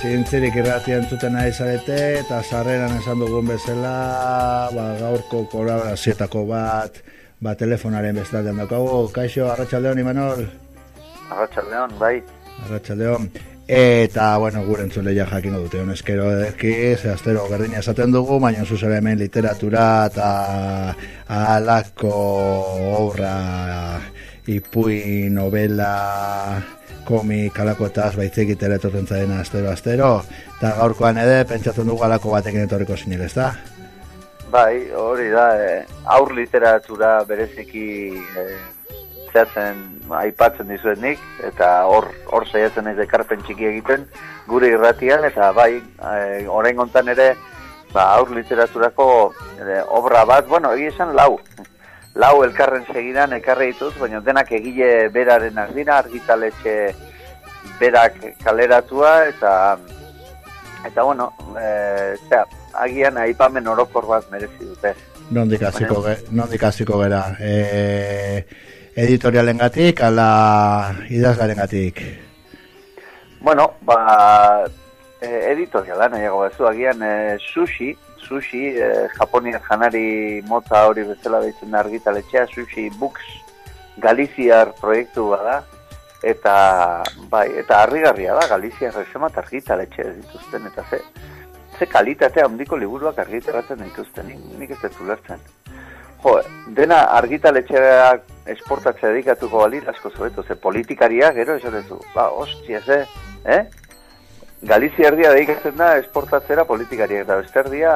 zintzirik irratia entzuten nahi zarete, eta sarreran esan dugun bezala, ba, gaurko kolaborazietako bat, ba, telefonaren bestaldean daukagu. Kaixo, Arratxaldeon, Imanol? Arratxaldeon, bai. Arratxaldeon. Eta, bueno, gure entzule ja jakingo dute, honezkero edeki, zehaztero berdina esaten dugu, baina zuzera hemen literatura eta alako obra, ipui, novela, komik alako eta azbaitzik itera etorten zaena astero astero eta gaurkoan ere pentsatzen dugu alako batekin etorriko zinel, ez da? Bai, hori da, e, aur literatura bereziki e, zehatzen aipatzen dizuet nik, eta hor, hor zehatzen ez ekarpen txiki egiten gure irratian, eta bai, e, orain ere, ba, aur literaturako e, obra bat, bueno, esan lau, lau elkarren segidan ekarri dituz, baina denak egile beraren ardina, argitaletxe berak kaleratua, eta, eta bueno, e, zera, agian aipamen orokor bat merezi dute. Nondik hasiko bueno. gera? E, editorialen gatik, ala idazgaren gatik? Bueno, ba, e, editorialan, nahiago bezu, agian e, sushi, sushi, eh, Japonia janari mota hori bezala behitzen argitaletxea, sushi books Galiziar proiektu bada, eta bai, eta harrigarria da Galiziar resemat argitaletxe dituzten, eta ze, ze kalitatea handiko liburuak argitaratzen dituzten, nik ez dut ulertzen. Jo, dena argitaletxeak esportatzea dedikatuko balir asko zobeto, ze politikaria gero esan duzu, ba, hostia, ze, eh? Galizia erdia dedikatzen da esportatzera politikariak eta beste erdia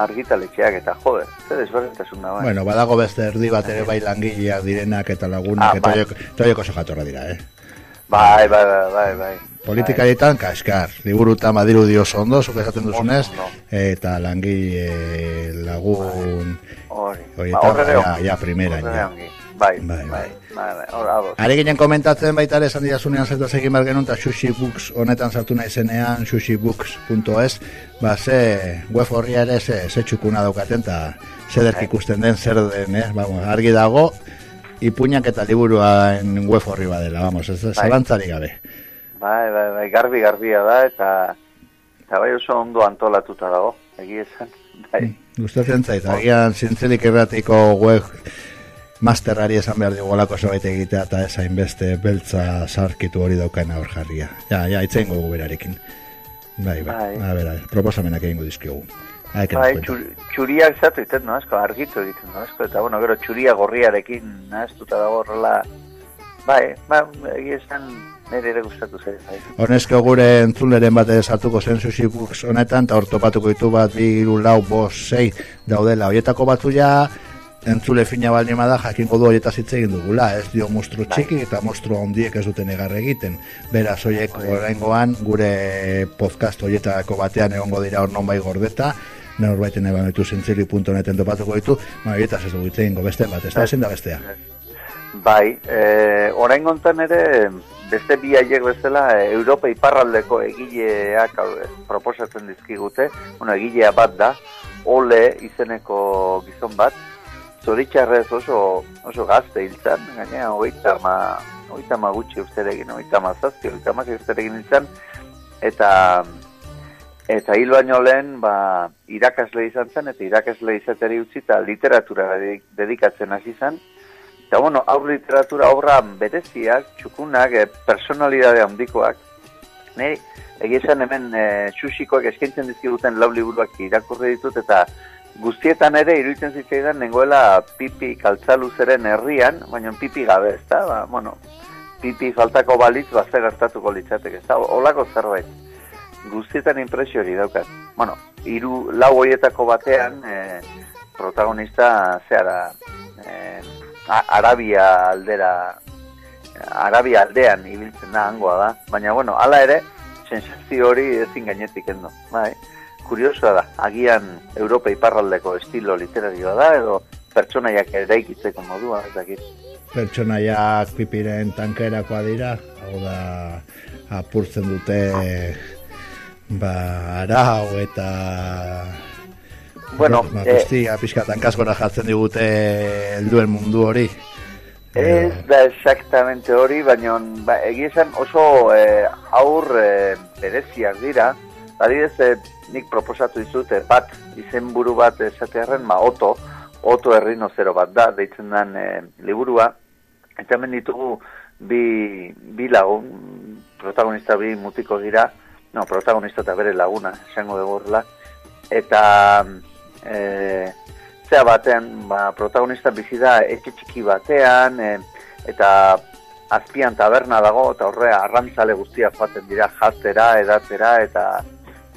argitaletxeak eta jode, zer desberdintasun da bai. Bueno, badago beste erdi bat ere bai langileak direnak eta lagunak ah, eta bai. toioko oso jatorra dira, eh? Bai, bai, bai, bai, bai. Politikarietan, kaskar, liburu eta madiru dio ondo, zuke esaten duzunez, eta langile lagun... Hori, hori, ba, ja, ja, primera, ja. Bai, bai, bai. bai, bai Are ginen komentatzen baita ere esan diasunean zertu egin behar genuen, eta sushi books honetan sartu nahi zenean, sushibooks.es, ba, ze web horri ere ze, ze txukuna daukaten, eta zer bai. ikusten den, zer den, eh? Vamos, argi dago, ipuñak eta liburuan web horri badela, vamos, ez bai. zalantzari gabe. Bai, bai, bai, garbi garbia da, eta, eta bai oso ondo antolatuta dago, egia esan. Bai. Gustatzen zait, agian zintzelik erratiko web masterari esan behar dugu olako zerbait egitea eta ezain beste beltza sarkitu hori daukaina hor jarria. Ja, ja, itzen gogu berarekin. Bai, bai, bai. a ber, proposamenak egingo dizkiogu. Bai, txuriak zatu iten, no, asko, argitu egiten, no, asko, eta, bueno, gero txuria gorriarekin, nahaztuta dago horrela, bai, bai, egia esan, nire ere gustatu zen. Bai. Honezko gure entzuleren bat sartuko zen sushi honetan, eta hor topatuko ditu bat, bi, iru, lau, bos, sei, daudela, horietako batzu ja, entzule fina baldin da jakingo du horietaz hitz egin dugula, ez dio mostru bai. txiki eta mostru handiek ez duten egar egiten. Beraz, horiek oraingoan gure podcast horietako batean egongo dira hor bai gordeta, norbaiten eban ditu zintzili.neten topatuko ditu, ma horietaz ez dugu hitz egin beste bat, ez da ezin da bestea. Bai, e, orain gontan ere, beste bi aiek bezala, e, Europa iparraldeko egileak proposatzen dizkigute, bueno, egilea bat da, ole izeneko gizon bat, zoritxarrez oso, oso gazte hiltzan, gaina oita ma, oita ma gutxi usteregin, oita ma zazpi, oita ma usteregin hiltzan, eta eta hil baino lehen ba, irakasle izan zen, eta irakasle izateri utzi eta literatura dedikatzen hasi zen, eta bueno, aur literatura obra bereziak, txukunak, e, personalidade handikoak, Nei, egizan hemen e, txusikoak eskaintzen dizkiguten lau liburuak irakurri ditut, eta guztietan ere iruditzen zitzaidan nengoela pipi kaltzaluzeren herrian, baina pipi gabe, ez da? Ba, bueno, pipi faltako balitz bazte gertatuko litzatek, ez da? Olako zerbait. Guztietan impresio hori daukat. Bueno, iru, lau hoietako batean, e, protagonista, zehara, e, Arabia aldera, Arabia aldean ibiltzen da, hangoa da. Baina, bueno, ala ere, sensazio hori ezin gainetik endo. Bai kuriosoa da, agian Europa iparraldeko estilo literarioa da, edo pertsonaiak eraikitzeko modua, ez dakit. Pertsonaiak pipiren tankerakoa dira, hau da, apurtzen dute, ba, arau eta... Bueno, ba, eh, pizkatan kaskora jartzen digute helduen mundu hori. Ez da exactamente hori, baina ba, egia esan oso eh, aur eh, bereziak dira. Adibidez, eh, nik proposatu dizute bat izenburu bat esatearen, ma oto, oto errino zero bat da, deitzen den eh, liburua. Eta hemen ditugu bi, bi lagun, protagonista bi mutiko dira, no, protagonista eta bere laguna, esango dugu horrela. Eta... Eh, zea batean, ba, protagonista bizi da etxe txiki batean, e, eta azpian taberna dago, eta horre arrantzale guztiak joaten dira jaztera, edatera, eta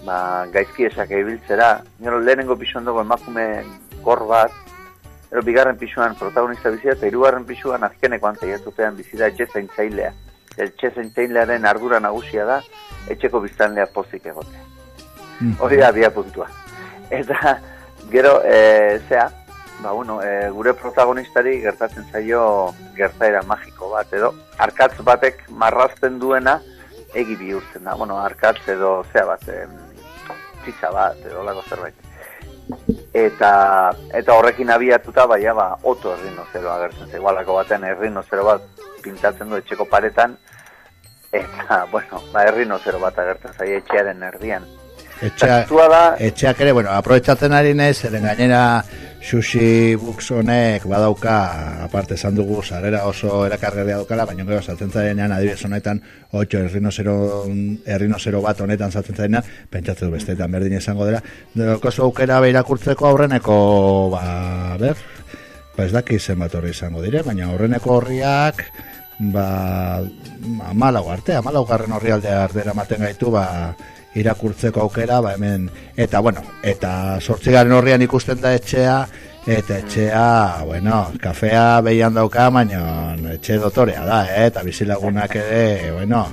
ba, gaizki esak ebiltzera. Nero lehenengo pisuan dugu emakume kor bat, ero bigarren pisuan protagonista bizi da, eta irugarren pisuan azkeneko antaiatutean bizi da etxe zaintzailea. Etxe zaintzailearen ardura nagusia da, etxeko biztanlea pozik egote. Mm. Hori da, bia puntua. Eta, Gero, e, zea, ba, bueno, e, gure protagonistari gertatzen zaio gertaera magiko bat, edo arkatz batek marrazten duena egi bihurtzen da. Bueno, arkatz edo zea bat, e, txitsa bat, edo lago zerbait. Eta, eta horrekin abiatuta, baina, ba, oto errino zero agertzen zaigu, alako batean errino zero bat pintatzen du etxeko paretan, eta, bueno, ba, errino zero bat agertzen zaio etxearen erdian. Etxea, da... Etxeak ere, bueno, aprobetsatzen ari nez, eren gainera sushi buksonek badauka, aparte esan dugu, zarera oso erakargeria daukala, baina gero saltzen zarenean, adibidez honetan, 8 errinozero, bat honetan saltzen zarenean, pentsatzen du besteetan berdin izango dela. Doko aukera behirakurtzeko aurreneko, ba, ber, ba ez daki zenbat horri izango dire, baina aurreneko horriak, ba, amalau arte, amalau garren horri aldea ardera maten gaitu, ba, irakurtzeko aukera, ba hemen, eta bueno, eta sortzigaren horrian ikusten da etxea, eta etxea, bueno, kafea behian dauka, baina etxe dotorea da, eh? eta bizilagunak ere, bueno,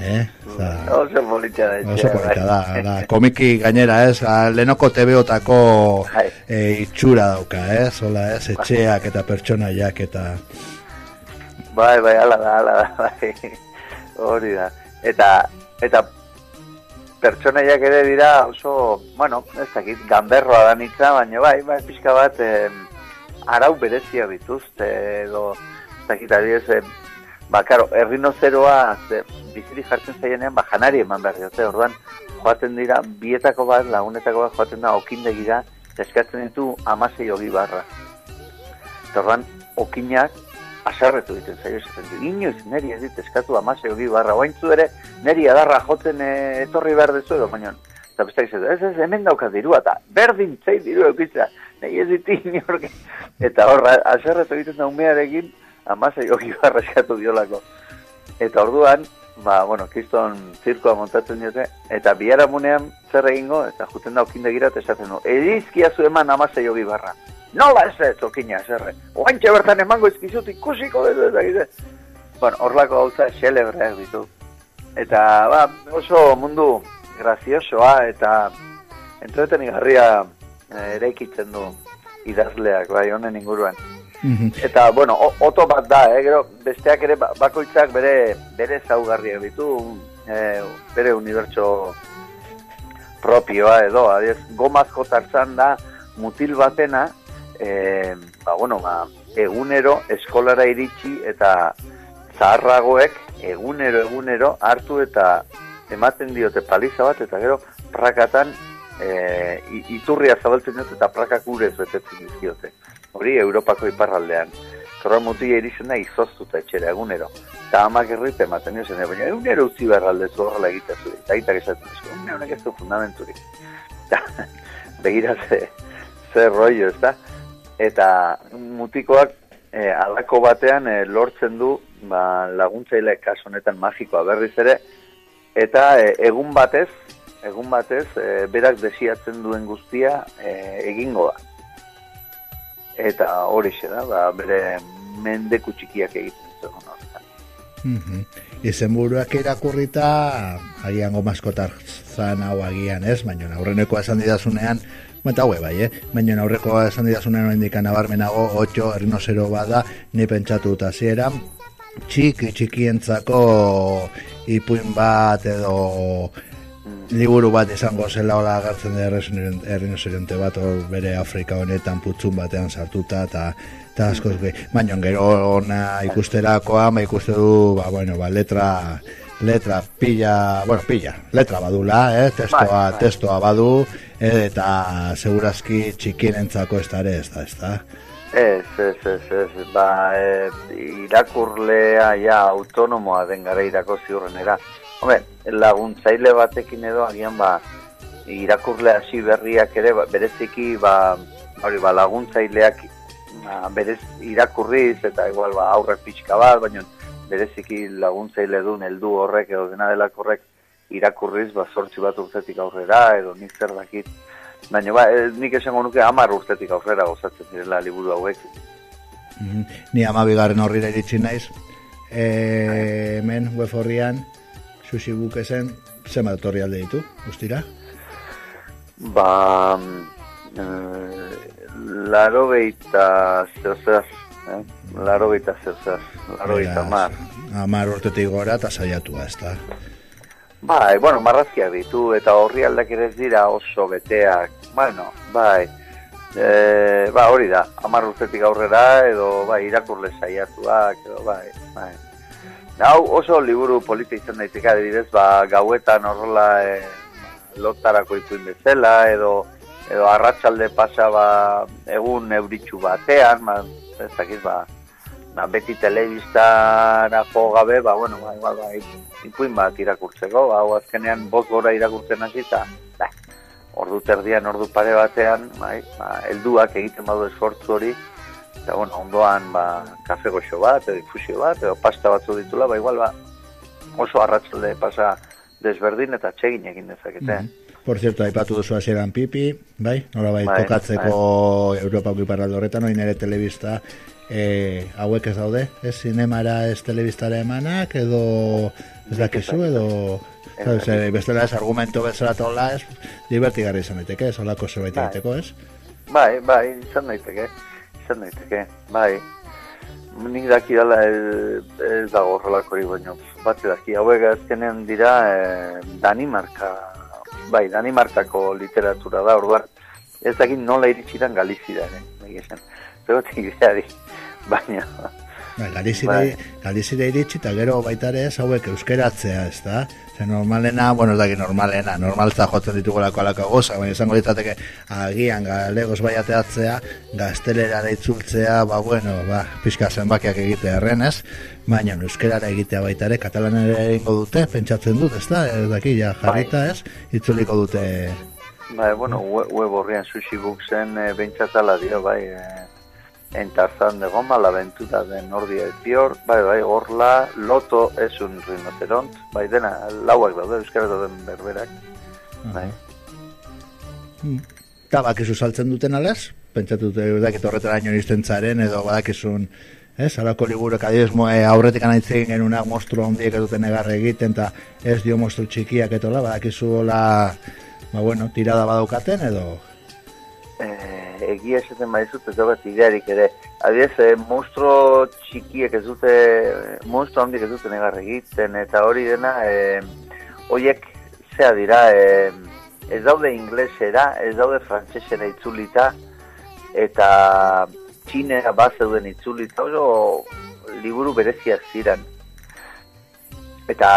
eh? Za, oso polita da etxea. Oso polita da, da, komiki gainera, ez, eh? lehenoko tebeotako e, itxura dauka, eh? Zola, ez, etxeak eta pertsonaiak eta... Bai, bai, ala da, ala da, bai, hori da. Eta, eta pertsonaiak ere dira oso, bueno, ez dakit, ganberroa da nitza, baina bai, bai, pixka bat, eh, arau berezia dituzte, edo, ez dakit, adiez, eh, ba, karo, errinozeroa, ze, biziri jartzen zaienean, ba, janari eman behar diote, orduan, joaten dira, bietako bat, lagunetako bat, joaten da, okindegira, eskatzen ditu amasei hogi barra. Orduan, okinak, asarretu ditu zaio esaten du. Inoiz neri ez dit eskatu amase hogi barra. Oaintzu ere neri adarra jotzen e, etorri behar dezu edo, baina eta besta izan, ez ez hemen dauka dirua eta berdin zei diru eukitza. Nei ez dit inorke. Eta horra, asarretu egiten da umearekin amase hogi barra eskatu diolako. Eta orduan, ba, bueno, kiston zirkoa montatzen diote, eta biharamunean zer egingo, eta juten da okindegira, eta esaten du, edizkia zu eman amase hogi barra nola ez ez okina zerre. Oantxe bertan emango izkizut ikusiko ez ez ez Bueno, horlako gauza xelebreak ditu. Eta ba, oso mundu graziosoa eta entreten igarria eh, ere ikitzen du idazleak, bai, honen inguruan. Mhm. Eta, bueno, oto bat da, eh, gero, besteak ere ba, bakoitzak bere, bere zaugarriak ditu, eh, bere unibertso propioa edo, adiez, gomazko tartzan da, mutil batena, e, ba, bueno, ba, egunero eskolara iritsi eta zaharragoek egunero egunero hartu eta ematen diote paliza bat eta gero prakatan e, iturria zabaltzen dut eta prakak urez betetzen dizkiote. Hori Europako iparraldean. Zorra mutia irizena da izoztuta etxera egunero. Eta amak errite ematen diozen, baina egunero utzi berralde zu horrela egiten zuri. Eta aitak esaten dizko, honek ez du fundamenturik. Begira ze, ze rollo, ez da? Eta mutikoak e, alako batean e, lortzen du ba, laguntzaile kaso honetan magikoa berriz ere. Eta e, egun batez egun batez e, berak desiatzen duen guztia e, egingo da. Eta hori da ba, bere mendeku txikiak egiten zuen horretan. Mm -hmm. Izen buruak irakurrita agian gomazkotar zan hau agian ez, baina aurreneko esan didazunean Baina haue bai, eh? Baina aurreko esan didasunen hori indikan nabarmenago, 8 errinozero bada, ni pentsatu eta ziera, txiki txikientzako ipuin bat edo liburu bat izango zela hola agertzen da errinozeronte bat bere Afrika honetan putzun batean sartuta eta eta askoz gehi. Baina gero ona ikusterakoa, ba ikuste du, ba, bueno, ba, letra, letra pilla, bueno, pilla, letra badula, eh, testoa, bai, bai. testoa badu, eta segurazki txikirentzako ez da ere, ez da, ez da. Ez, ez, ez, ez, ba, e, irakurlea ja autonomoa den gara irako ziurrenera. Hombre, laguntzaile batekin edo agian ba, irakurlea hasi berriak ere, ba, bereziki ba, hori, ba, laguntzaileak ba, berez irakurriz eta igual ba, aurrek pixka bat, baina bereziki laguntzaile duen heldu horrek edo dena dela korrek irakurriz, ba, sortzi bat urtetik aurrera edo nik zer dakit Baina, ba, eh, nik esango nuke amar urtetik aurrera gozatzen direla liburu hauek. Mm -hmm. Ni ama bigarren horrira iritsi naiz. E, hemen, web horrian, sushi bukesen, zema dotorri alde ditu, guztira? Ba, e, laro behita zeozaz, eh? laro behita zeozaz, laro behita amar. Amar urtetik gora eta saiatua, ez da. Bai, bueno, marrazkiak ditu eta horri aldak ere dira oso beteak. Bueno, bai, e, ba, hori da, amar urtetik aurrera edo bai, irakurle saiatuak, edo bai, bai. Hau oso liburu polita izan daiteke adibidez, ba, gauetan horrela e, lotarako ipuin bezala, edo, edo arratsalde pasa ba, egun euritxu batean, ba, ez dakiz, ba, ba, beti telebistara jo gabe, ba, bueno, ba, ba, ba, ipuin bat irakurtzeko, ba, azkenean boz gora irakurtzen hasi, eta, ba, ordu terdian, ordu pare batean, bai, ba, elduak egiten badu esfortzu hori, eta, bueno, ondoan, ba, kafe goxo bat, edo infusio bat, edo pasta batzu ditula, ba, igual, ba, oso arratsalde pasa desberdin eta txegin egin dezakete. Mm -hmm. Por cierto, aipatu duzu hasieran pipi, bai? Nola bai, bai tokatzeko bai. Europa Ukiparraldo horretan, oin ere telebista e, hauek ez daude, ez zinemara ez telebistara emanak, edo ez dakizu, edo e, bestela ez argumento bezala tola ez, divertigarri izan daiteke, ez olako zerbait bai. egiteko, ez? Bai, bai, izan daiteke, izan daiteke, bai. Nik daki dala ez, ez dago horrelako hori baino, bat daki, hauek azkenean dira e, Danimarka, bai, Danimarkako literatura da, orduan, ez dakit nola iritsitan Galizira, ere, bai esan. Zegotik baina... Ba, Galizire, iritsi eta gero baita ere hauek euskeratzea, ez da? Zer normalena, bueno, ez da normalena, normaltza jotzen ditugolako alako goza, baina izango ditateke agian galegos baiateatzea, gaztelera itzultzea, ba, bueno, ba, pixka zenbakiak egitea errenez, baina euskerara egitea baita ere, katalanera egingo dute, pentsatzen dut, ez da? Ez daki, ja, jarrita bai. ez, itzuliko dute... Bai, bueno, web horrian sushi booksen e, bentsatala dio, bai, e, en Tarzán de Goma, la aventura de Nordi el Pior, bai, bai, gorla, loto es un rinoceront, bai, dena, lauak daude, euskara dauden berberak, bai. Hmm. Eta bakizu saltzen duten alaz? Pentsatu dute, dakit horretara ino izten zaren, edo badakizun, ez, alako liburu adibes moe aurretik anaitzen genuna mostru hondiek eduten egarre egiten, eta ez dio mostru txikiak etola, badakizu la, ba, bueno, tirada badaukaten, edo, eh, egia esaten maizut ez dagoet idearik ere. Adiez, eh, monstro txikiek ez dute, monstro handik ez dute negar egiten, eta hori dena, eh, oiek zea dira, eh, ez daude inglesera, ez daude frantsesera itzulita, eta txinera bat zeuden itzulita, oso liburu bereziak ziren. Eta,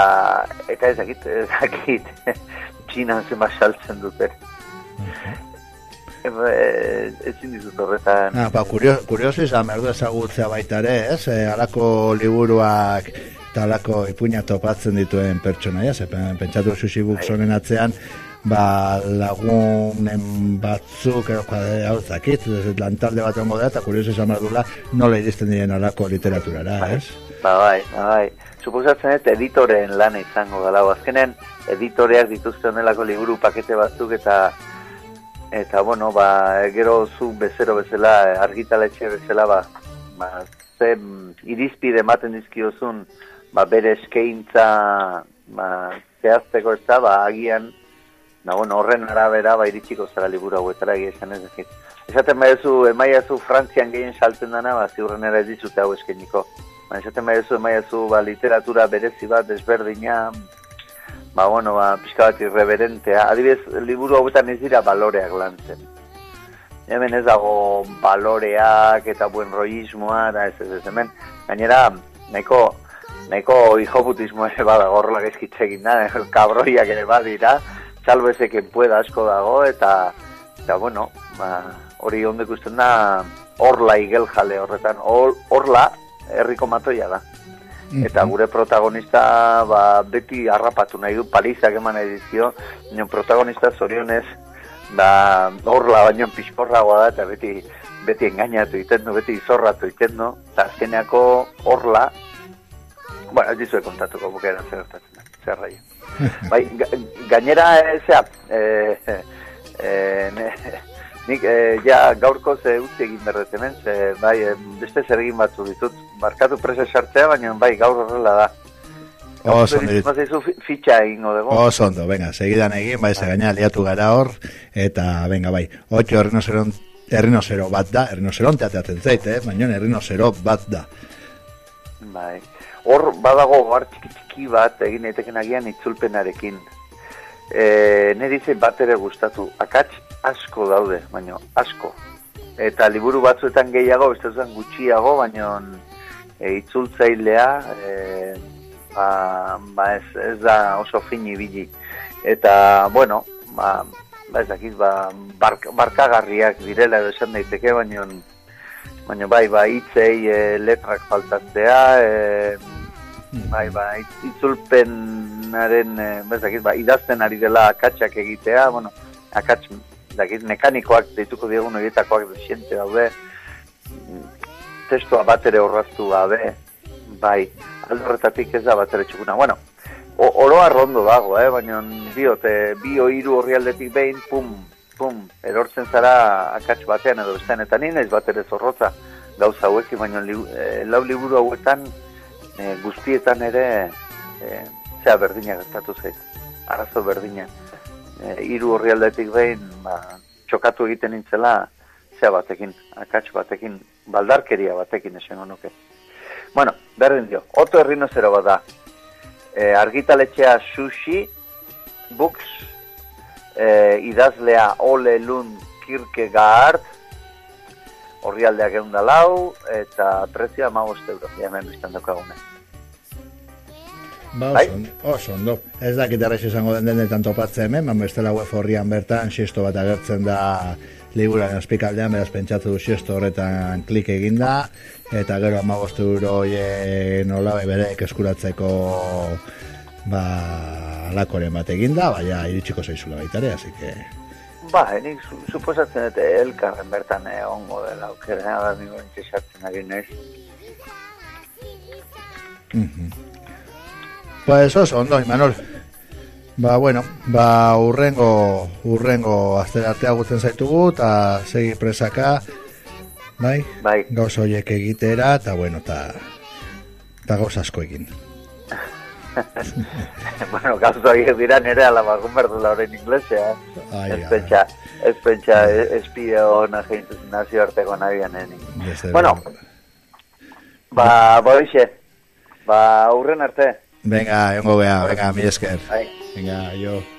eta ez dakit, ez dakit, txinan zema saltzen dute. Eh, ezin dizut horretan. Ah, ba, kurioso izan, merdu ezagutzea baita ere, ez? E, alako liburuak eta alako ipuña topatzen dituen pertsona, ez? pentsatu sushi buksonen bai. atzean, ba, lagunen batzuk, hau zakit, lantalde bat ongo da, eta kurioso izan merdula, nola iristen diren alako literaturara, bai. ez? Ba, bai, ba, bai. Suposatzen ez, editoren lana izango da, azkenen editoreak dituzte onelako liburu pakete batzuk eta eta bueno, ba, gero zu bezero bezala, argitaletxe bezala, ba, ba, ze irizpide ematen dizkiozun, ba, bere eskaintza, ba, zehazteko ez da, ba, agian, ba, bueno, horren arabera, ba, iritsiko zara liburu hauetara esan ez dakit. Esaten baiazu, emaiazu Frantzian gehien salten dana, ba, ziurren ere ez dizute hau eskeniko. Ba, esaten baiazu, emaiazu, ba, literatura berezi bat, desberdina, ba, bueno, ba, pixka bat irreverentea. Adibidez, liburu hauetan ez dira baloreak lantzen. hemen ez dago baloreak eta buen roismoa, da ez ez ez hemen, gainera, nahiko, nahiko hijoputismo ere badago horrela gezkitzekin da, kabroiak ere badira, salbezeken pueda asko dago, eta, eta bueno, ba, hori ondek usten da, orla igel jale horretan, Or, orla herriko matoia da. Eta gure protagonista ba, beti harrapatu nahi du, palizak eman nahi dizio, baina protagonista zorionez, ba, horla baino pixkorragoa da, eta beti, beti engainatu iten du, beti izorratu iten du, eta azkeneako horla, bueno, ez dizue kontatuko bukera zer gertatzen zer rai. bai, ga, gainera, e, zea, e, e, ne, nik e, ja gaurko ze utzi egin berdet hemen, ze, bai, e, beste zer egin batzu ditut, markatu presa sartzea, baina bai, gaur horrela da. Oso ondo, fitxa egingo dugu. oso ondo, venga, segidan egin, bai, ze gaina liatu gara hor, eta, venga, bai, otxo errinozeron, errinozero bat da, errinozeronte ateatzen zait, eh? baina errinozero bat da. Bai. Hor badago har txiki txiki bat egin daiteken agian itzulpenarekin. E, nire dize bat ere gustatu. Akats asko daude, baina asko. Eta liburu batzuetan gehiago, beste gutxiago, baina e, itzultzailea e, ba, ba ez, ez da oso fin ibili. Eta, bueno, ba, ba ez dakit, ba, bark, barkagarriak direla edo esan daiteke, baina baina bai, bai, hitzei e, letrak faltatzea, e, bai, bai, e, ba, ez dakit, ba, idazten ari dela akatsak egitea, bueno, akats, dakit, mekanikoak deituko diegun horietakoak desiente daude, testua bat ere horraztu gabe, bai, alde horretatik ez da bat ere txukuna. Bueno, oroa rondo dago, eh? baina diot, eh, bi o hiru orrialdetik behin, pum, pum, erortzen zara akats batean edo bestean, eta nien ez bat ere zorrotza gauza hauekin, baina li, eh, lau liburu hauetan eh, guztietan ere eh, zea berdina gertatu zait, arazo berdina. Eh, hiru orrialdetik behin, ba, txokatu egiten nintzela, zea batekin, akats batekin, baldarkeria batekin esango nuke. Bueno, berdin dio, oto errinozero bat da. E, argitaletxea sushi, books, e, idazlea Ole Lund Kierkegaard, horrialdeak egun da lau, eta prezioa magoste euro, hemen biztan daukagunen. Ba, Bai. oso, oso ondo. Ez dakit errez izango den denetan topatzen hemen, baina bestela web horrian bertan, xiesto bat agertzen da liburan azpikaldean, beraz pentsatu du xiesto horretan klik eginda, eta gero amagostu euro nola bere eskuratzeko ba, alakoren bat eginda, baina iritsiko zaizula baita ere, así que... Ba, nik su, suposatzen dute elkarren bertan egongo dela, aukera, da, nigo interesatzen ari naiz. Pues oso, ondo, Imanol. Ba, bueno, ba, urrengo, urrengo azter artea gutzen zaitugu, eta segi presaka, bai, Bai, gauz horiek egitera, eta bueno, eta gauz asko egin. bueno, gauza horiek dira nire alabagun berdu lauren inglesea. Ez pentsa, ez pentsa, espio nahi nazio arteko nabian Bueno, ba, boixe, ba, urren arte. Venga, egongo gea, venga, mi esker. Venga, yo. jo.